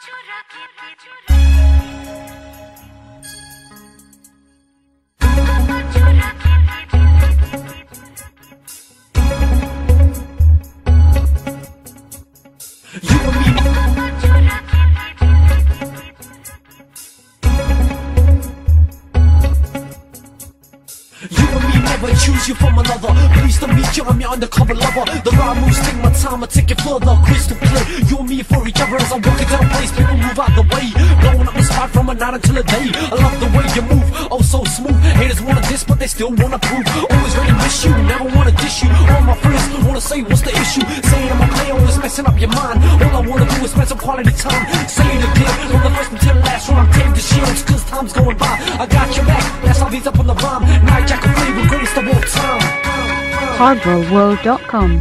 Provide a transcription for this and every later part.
You choose you from another. Pleased to meet you, I'm your undercover lover. The right moves take my time, I take it further. Crystal clear, you and me for each other as I'm walking down the place. People move out the way, blowing up the spot from a night until a day. I love the way you move, oh so smooth. Haters wanna diss, but they still wanna prove. Always ready to miss you, never wanna dish you. All my friends wanna say what's the issue. Saying I'm a player, always messing up your mind. All I wanna do is spend some quality time. Say it again, from the first until the last one. I'm tamed to shields, time's going by. I got your back, that's how these up on the rhyme. Night Jack of flavor, greatest of all time. hardrollworld.com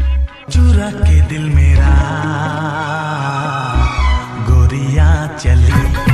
चुरा के दिल मेरा गोरिया चली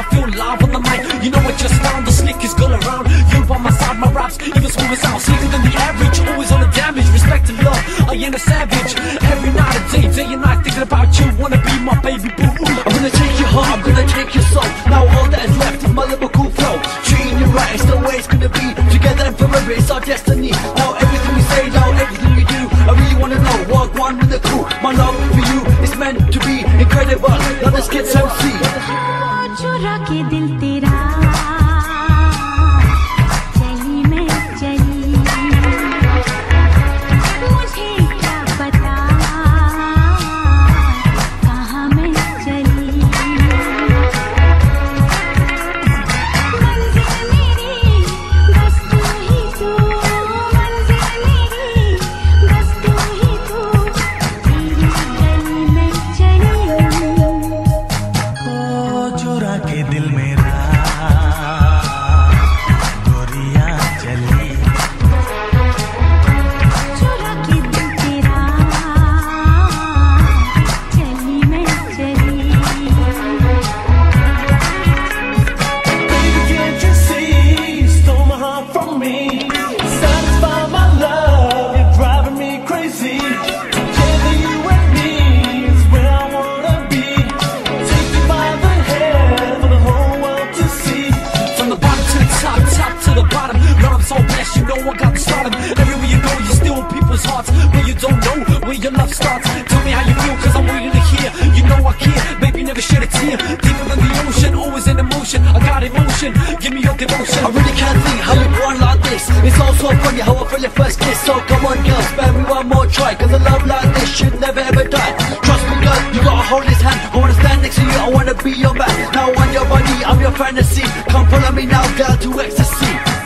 I feel live on the mic. You know I just found the slickest girl around. You by my side, my raps even smooth as out. Than the average, always on the damage. Respect and love, I ain't a savage. Every night and day, day and night, thinking about you. Wanna be my baby boo. I'm gonna take your heart, I'm gonna take your soul. Now all that is left is my lyrical flow. Treating you right, it's the way it's gonna be. Together and forever, it's our destiny. Now everything we say, now everything we do. I really wanna know what one with the crew. My love के दिल तेरा don't know where your love starts. Tell me how you feel, cause I'm waiting to hear. You know I care, baby, never shed a tear. Deeper than the ocean, always in emotion. I got emotion, give me your devotion. I really can't think how you go on like this. It's all so funny how I feel your first kiss. So come on, girl, spare me one more try. Cause a love like this should never ever die. Trust me, girl, you gotta hold his hand. I wanna stand next to you, I wanna be your man. Now on your body, I'm your fantasy. Come follow me now, girl, to ecstasy.